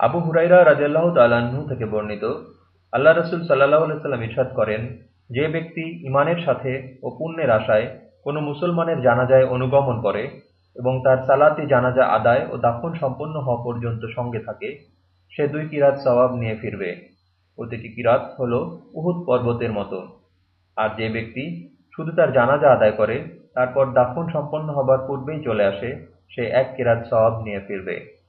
আবু হুরাইরা রাজিয়াল্লাহ তাল্লাহ্ন থেকে বর্ণিত, আল্লাহ রসুল সাল্লাহ সাল্লাম ইরশাদ করেন, যে ব্যক্তি ইমানের সাথে ও পুণ্যের আশায় কোনো মুসলমানের জানাজায় অনুগমন করে এবং তার সালাতি জানাজা আদায় ও দাফন সম্পন্ন হওয়া পর্যন্ত সঙ্গে থাকে, সে দুই কিরাত সওয়াব নিয়ে ফিরবে। প্রতিটি কিরাত হল উহুদ পর্বতের মতো। আর যে ব্যক্তি শুধু তার জানাজা আদায় করে, তারপর দাফন সম্পন্ন হবার পূর্বেই চলে আসে, সে এক কিরাত সওয়াব নিয়ে ফিরবে।